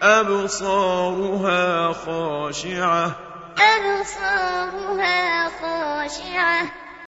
أَبْصَارُهَا خَاشِعَةٌ. أَبْصَارُهَا خَاشِعَةٌ.